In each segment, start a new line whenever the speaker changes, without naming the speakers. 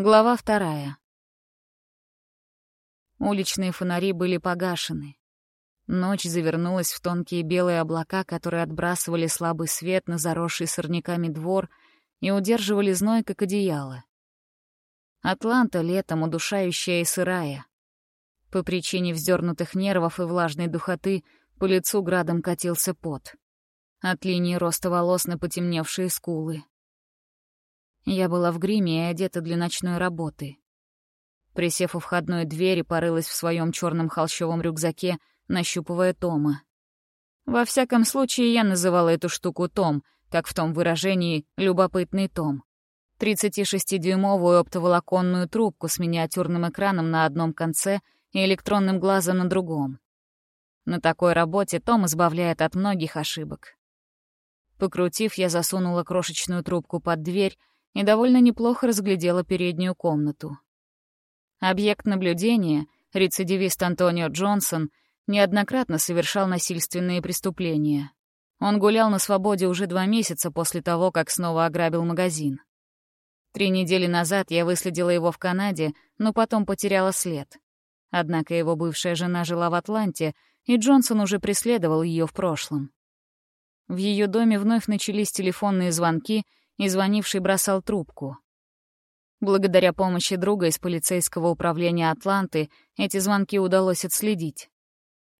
Глава вторая. Уличные фонари были погашены. Ночь завернулась в тонкие белые облака, которые отбрасывали слабый свет на заросший сорняками двор и удерживали зной, как одеяло. Атланта летом удушающая и сырая. По причине вздернутых нервов и влажной духоты по лицу градом катился пот. От линии роста волос на потемневшие скулы. Я была в гриме и одета для ночной работы. Присев у входной двери, порылась в своем черном холщовом рюкзаке, нащупывая Тома. Во всяком случае, я называла эту штуку Том, как в том выражении «любопытный Том». 36-дюймовую оптоволоконную трубку с миниатюрным экраном на одном конце и электронным глазом на другом. На такой работе Том избавляет от многих ошибок. Покрутив, я засунула крошечную трубку под дверь и довольно неплохо разглядела переднюю комнату. Объект наблюдения, рецидивист Антонио Джонсон, неоднократно совершал насильственные преступления. Он гулял на свободе уже два месяца после того, как снова ограбил магазин. Три недели назад я выследила его в Канаде, но потом потеряла след. Однако его бывшая жена жила в Атланте, и Джонсон уже преследовал ее в прошлом. В ее доме вновь начались телефонные звонки, и звонивший бросал трубку. Благодаря помощи друга из полицейского управления Атланты эти звонки удалось отследить.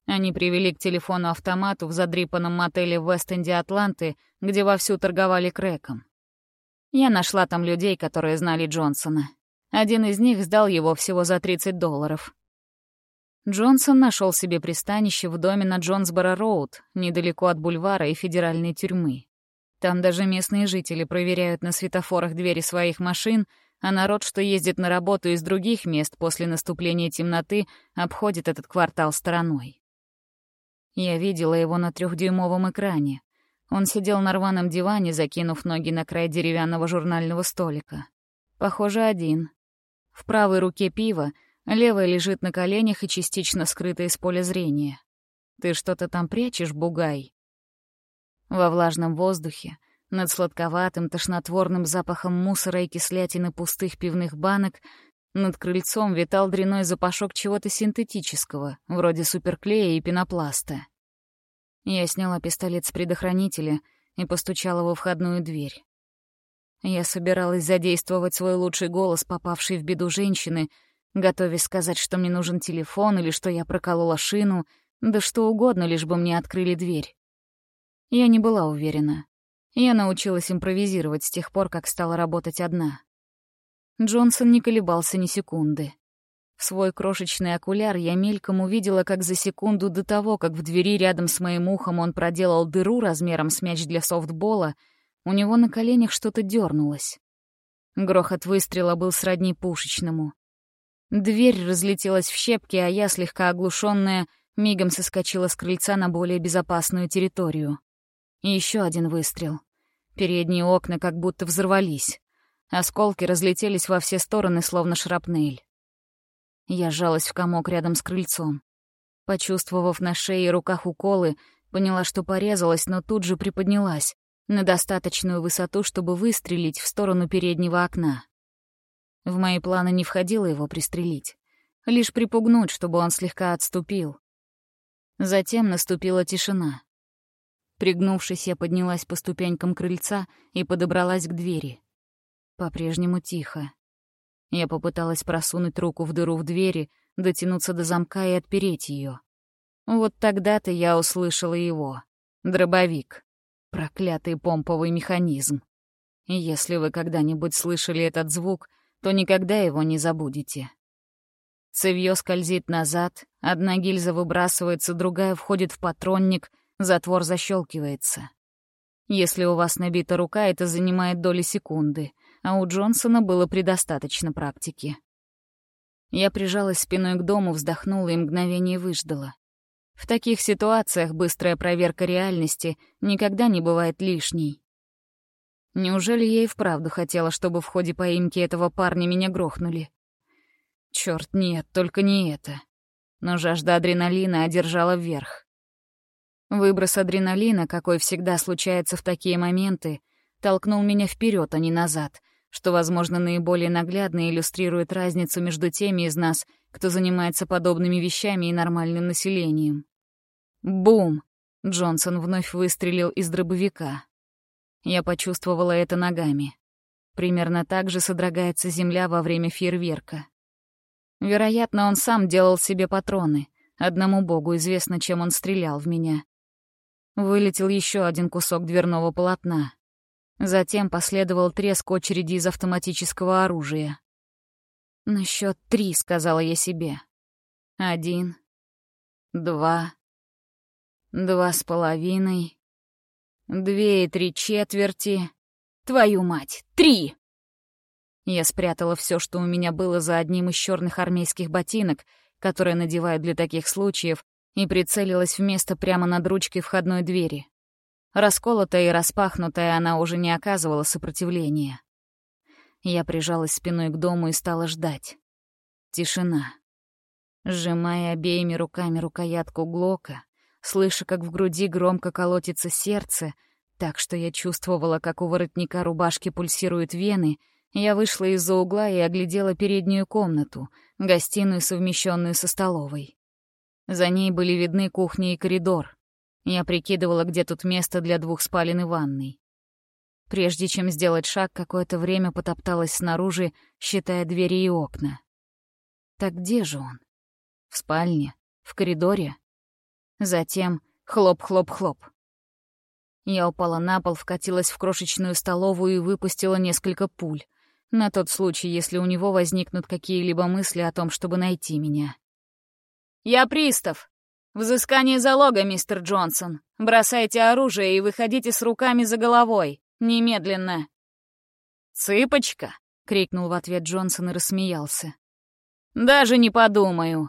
Они привели к телефону-автомату в задрипанном мотеле в Вест-Энде Атланты, где вовсю торговали крэком. Я нашла там людей, которые знали Джонсона. Один из них сдал его всего за 30 долларов. Джонсон нашел себе пристанище в доме на Джонсборо-Роуд, недалеко от бульвара и федеральной тюрьмы. Там даже местные жители проверяют на светофорах двери своих машин, а народ, что ездит на работу из других мест после наступления темноты, обходит этот квартал стороной. Я видела его на трехдюймовом экране. Он сидел на рваном диване, закинув ноги на край деревянного журнального столика. Похоже, один. В правой руке пиво, левая лежит на коленях и частично скрыта из поля зрения. «Ты что-то там прячешь, бугай?» Во влажном воздухе, над сладковатым, тошнотворным запахом мусора и кислятины пустых пивных банок, над крыльцом витал дряной запашок чего-то синтетического, вроде суперклея и пенопласта. Я сняла пистолет с предохранителя и постучала во входную дверь. Я собиралась задействовать свой лучший голос, попавший в беду женщины, готовясь сказать, что мне нужен телефон или что я проколола шину, да что угодно, лишь бы мне открыли дверь. Я не была уверена. Я научилась импровизировать с тех пор, как стала работать одна. Джонсон не колебался ни секунды. В свой крошечный окуляр я мельком увидела, как за секунду до того, как в двери рядом с моим ухом он проделал дыру размером с мяч для софтбола, у него на коленях что-то дернулось. Грохот выстрела был сродни пушечному. Дверь разлетелась в щепки, а я, слегка оглушенная, мигом соскочила с крыльца на более безопасную территорию. И еще один выстрел. Передние окна как будто взорвались. Осколки разлетелись во все стороны, словно шрапнель. Я сжалась в комок рядом с крыльцом. Почувствовав на шее и руках уколы, поняла, что порезалась, но тут же приподнялась на достаточную высоту, чтобы выстрелить в сторону переднего окна. В мои планы не входило его пристрелить, лишь припугнуть, чтобы он слегка отступил. Затем наступила тишина. Пригнувшись, я поднялась по ступенькам крыльца и подобралась к двери. По-прежнему тихо. Я попыталась просунуть руку в дыру в двери, дотянуться до замка и отпереть ее. Вот тогда-то я услышала его. Дробовик. Проклятый помповый механизм. Если вы когда-нибудь слышали этот звук, то никогда его не забудете. Цевьё скользит назад, одна гильза выбрасывается, другая входит в патронник, Затвор защелкивается. Если у вас набита рука, это занимает доли секунды, а у Джонсона было предостаточно практики. Я прижалась спиной к дому, вздохнула и мгновение выждала. В таких ситуациях быстрая проверка реальности никогда не бывает лишней. Неужели я и вправду хотела, чтобы в ходе поимки этого парня меня грохнули? Черт, нет, только не это. Но жажда адреналина одержала вверх. Выброс адреналина, какой всегда случается в такие моменты, толкнул меня вперед, а не назад, что, возможно, наиболее наглядно иллюстрирует разницу между теми из нас, кто занимается подобными вещами и нормальным населением. Бум! Джонсон вновь выстрелил из дробовика. Я почувствовала это ногами. Примерно так же содрогается земля во время фейерверка. Вероятно, он сам делал себе патроны. Одному богу известно, чем он стрелял в меня. Вылетел еще один кусок дверного полотна. Затем последовал треск очереди из автоматического оружия. «На счет три», — сказала я себе. «Один, два, два с половиной, две и три четверти. Твою мать, три!» Я спрятала все, что у меня было за одним из черных армейских ботинок, которые надевают для таких случаев, и прицелилась в место прямо над ручкой входной двери. Расколотая и распахнутая, она уже не оказывала сопротивления. Я прижалась спиной к дому и стала ждать. Тишина. Сжимая обеими руками рукоятку Глока, слыша, как в груди громко колотится сердце, так что я чувствовала, как у воротника рубашки пульсируют вены, я вышла из-за угла и оглядела переднюю комнату, гостиную, совмещенную со столовой. За ней были видны кухня и коридор. Я прикидывала, где тут место для двух спален и ванной. Прежде чем сделать шаг, какое-то время потопталась снаружи, считая двери и окна. Так где же он? В спальне? В коридоре? Затем хлоп-хлоп-хлоп. Я упала на пол, вкатилась в крошечную столовую и выпустила несколько пуль. На тот случай, если у него возникнут какие-либо мысли о том, чтобы найти меня. «Я пристав!» «Взыскание залога, мистер Джонсон. Бросайте оружие и выходите с руками за головой. Немедленно!» «Цыпочка!» — крикнул в ответ Джонсон и рассмеялся. «Даже не подумаю!»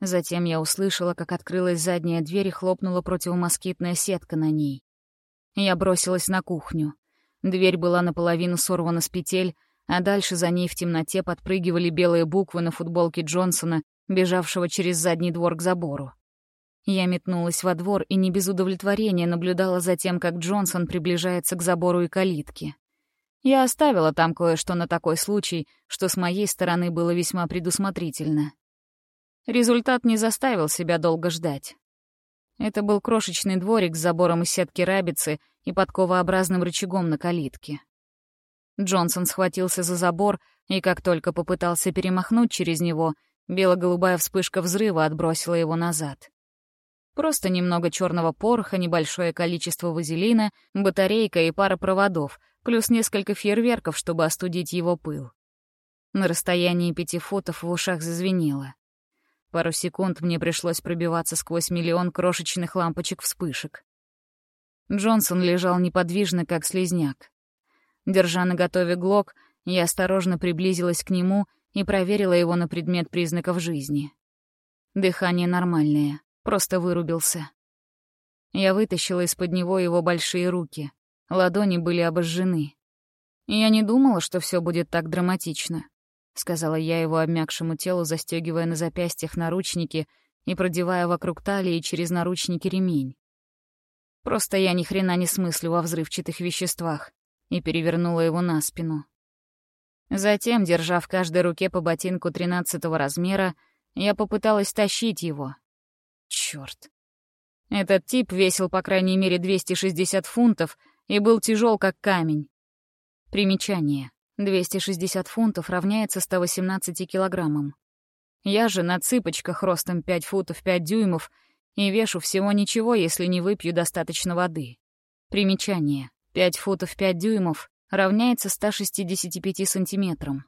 Затем я услышала, как открылась задняя дверь и хлопнула противомоскитная сетка на ней. Я бросилась на кухню. Дверь была наполовину сорвана с петель, а дальше за ней в темноте подпрыгивали белые буквы на футболке Джонсона бежавшего через задний двор к забору. Я метнулась во двор и не без удовлетворения наблюдала за тем, как Джонсон приближается к забору и калитке. Я оставила там кое-что на такой случай, что с моей стороны было весьма предусмотрительно. Результат не заставил себя долго ждать. Это был крошечный дворик с забором из сетки рабицы и подковообразным рычагом на калитке. Джонсон схватился за забор и, как только попытался перемахнуть через него, Бело-голубая вспышка взрыва отбросила его назад. Просто немного черного пороха, небольшое количество вазелина, батарейка и пара проводов, плюс несколько фейерверков, чтобы остудить его пыл. На расстоянии пяти футов в ушах зазвенело. Пару секунд мне пришлось пробиваться сквозь миллион крошечных лампочек-вспышек. Джонсон лежал неподвижно, как слезняк. Держа наготове глок, я осторожно приблизилась к нему и проверила его на предмет признаков жизни. Дыхание нормальное, просто вырубился. Я вытащила из-под него его большие руки. Ладони были обожжены. «Я не думала, что все будет так драматично», — сказала я его обмякшему телу, застегивая на запястьях наручники и продевая вокруг талии через наручники ремень. Просто я ни хрена не смыслю во взрывчатых веществах и перевернула его на спину. Затем, держа в каждой руке по ботинку тринадцатого размера, я попыталась тащить его. Чёрт. Этот тип весил по крайней мере 260 фунтов и был тяжел как камень. Примечание. 260 фунтов равняется 118 килограммам. Я же на цыпочках ростом 5 футов 5 дюймов и вешу всего ничего, если не выпью достаточно воды. Примечание. 5 футов 5 дюймов равняется 165 сантиметрам.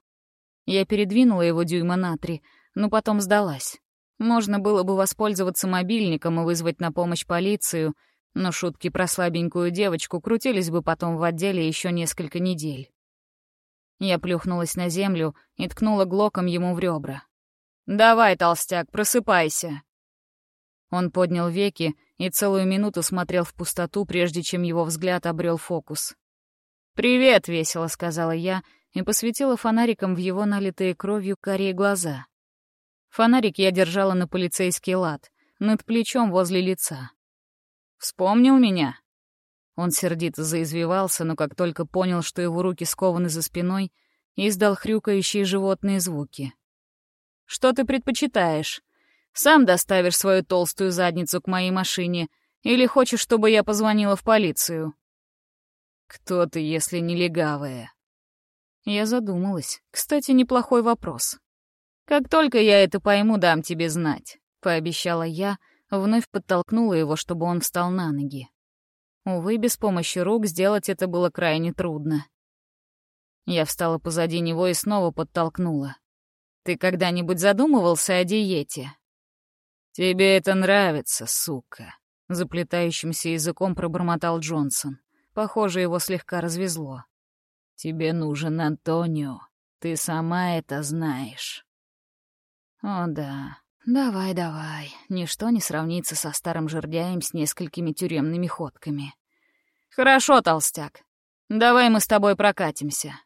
Я передвинула его дюйма на три, но потом сдалась. Можно было бы воспользоваться мобильником и вызвать на помощь полицию, но шутки про слабенькую девочку крутились бы потом в отделе еще несколько недель. Я плюхнулась на землю и ткнула глоком ему в ребра. «Давай, толстяк, просыпайся!» Он поднял веки и целую минуту смотрел в пустоту, прежде чем его взгляд обрел фокус. «Привет!» — весело сказала я и посветила фонариком в его налитые кровью карие глаза. Фонарик я держала на полицейский лад, над плечом возле лица. «Вспомнил меня?» Он сердито заизвивался, но как только понял, что его руки скованы за спиной, издал хрюкающие животные звуки. «Что ты предпочитаешь? Сам доставишь свою толстую задницу к моей машине или хочешь, чтобы я позвонила в полицию?» «Кто ты, если не легавая?» Я задумалась. Кстати, неплохой вопрос. «Как только я это пойму, дам тебе знать», — пообещала я, вновь подтолкнула его, чтобы он встал на ноги. Увы, без помощи рук сделать это было крайне трудно. Я встала позади него и снова подтолкнула. «Ты когда-нибудь задумывался о диете?» «Тебе это нравится, сука», — заплетающимся языком пробормотал Джонсон. Похоже, его слегка развезло. «Тебе нужен Антонио. Ты сама это знаешь». «О да, «Давай, давай, ничто не сравнится со старым жердяем с несколькими тюремными ходками». «Хорошо, толстяк. Давай мы с тобой прокатимся.